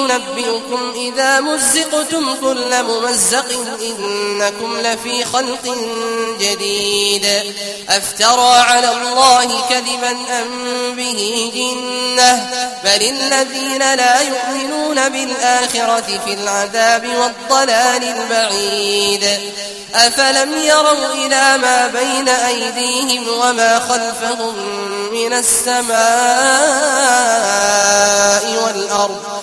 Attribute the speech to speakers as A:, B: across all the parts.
A: ينبئكم إذا مزقتم كل ممزق إنكم لفي خلق جديد. أفترى على الله كذبا أم به جنة؟ بل الذين لا يؤمنون بالآخرة في العذاب والضلال البعيد. أفلم يروا إلى ما بين أيديهم وما خلفهم من السماء والأرض؟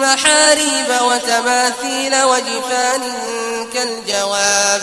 A: محاريب وتماثيل وجفان كالجواب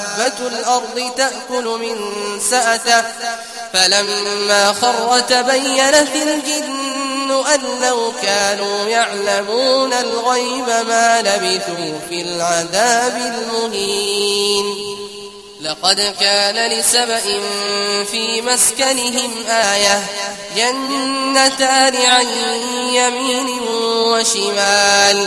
A: دابة الأرض تأكل من سأته فلما خر تبينت الجن أن لو كانوا يعلمون الغيب ما لبثوا في العذاب المهين. لقد كان لسبأ في مسكنهم آية جنتان عن يمين وشمال.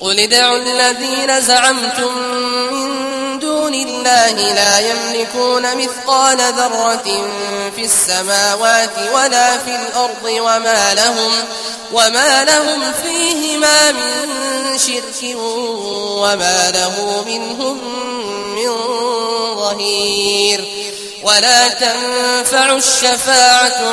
A: قل ادعوا الذين زعمتم من دون الله لا يملكون مثقال ذرة في السماوات ولا في الأرض وما لهم وما لهم فيهما من شرك وما له منهم من ظهير ولا تنفع الشفاعة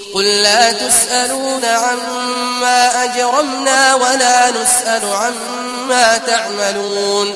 A: قل لا تسألون عما أجرمنا ولا نسأل عما تعملون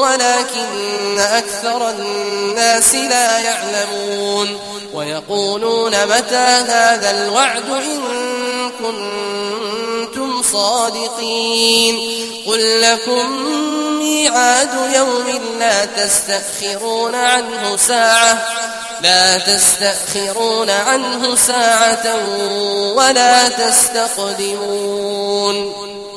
A: ولكن أكثر الناس لا يعلمون ويقولون متى هذا الوعد إن كنتم صادقين قل لكم ميعاد يوم لا تستأخرون عنه ساعة لا تستأخرون عنه ساعة ولا تستقدمون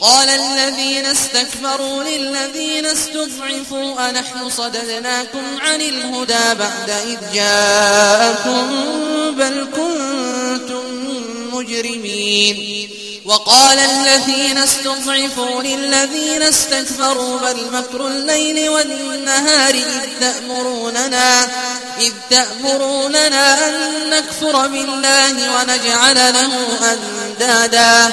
B: قال الذين استكبروا للذين استضعفوا أنحن صددناكم عن الهدى بعد إذ جاءكم بل كنتم مجرمين. وقال الذين استضعفوا للذين استكبروا بل مكر الليل والنهار إذ تأمروننا إذ تأمروننا أن نكفر بالله ونجعل له أندادا.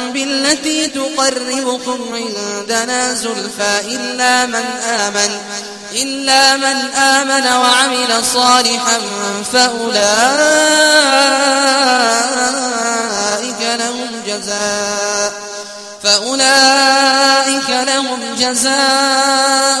B: بالتي تقربكم عندنا زلفى إلا من آمن إلا من آمن وعمل صالحا فأولئك لهم جزاء فأولئك لهم جزاء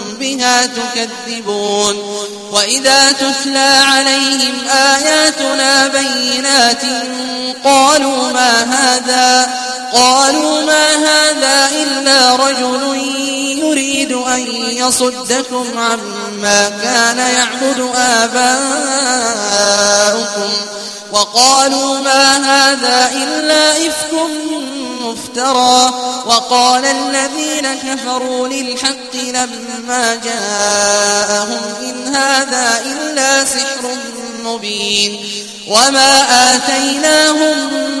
B: بها تكذبون وإذا تتلى عليهم آياتنا بينات قالوا ما هذا قالوا ما هذا إلا رجل يريد أن يصدكم عما كان يعبد آباؤكم وقالوا ما هذا إلا إفك مفترى وقال الذين كفروا للحق لما جاءهم إن هذا إلا سحر مبين وما آتيناهم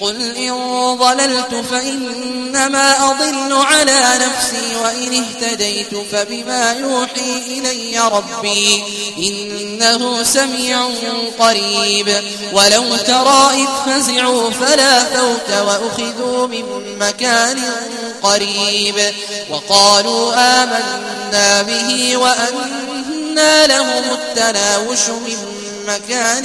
B: قل إن ضللت فإنما أضل على نفسي وإن اهتديت فبما يوحي إلي ربي إنه سميع قريب. ولو ترى إذ فزعوا فلا فوت وأخذوا من مكان قريب. وقالوا آمنا به وأنا لهم التناوش من مكان